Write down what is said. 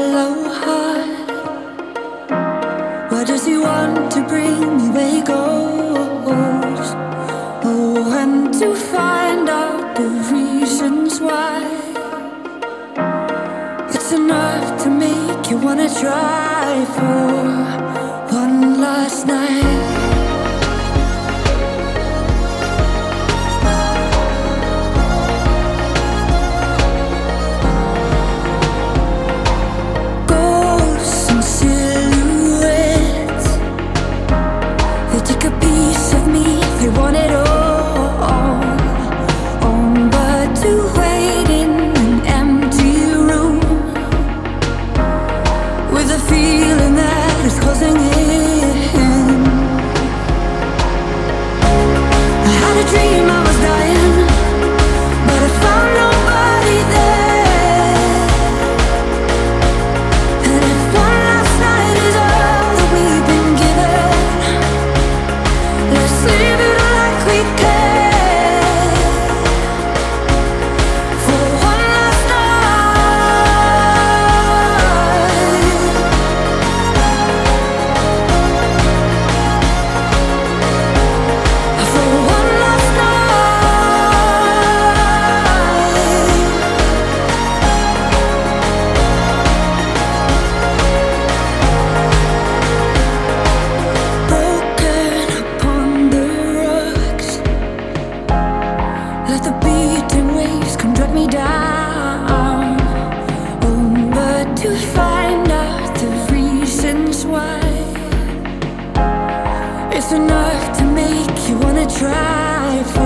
aloha. What does he want to bring me where he goes? Oh, and to find out the reasons why. It's enough to make you wanna try for. this. It's enough to make you wanna drive.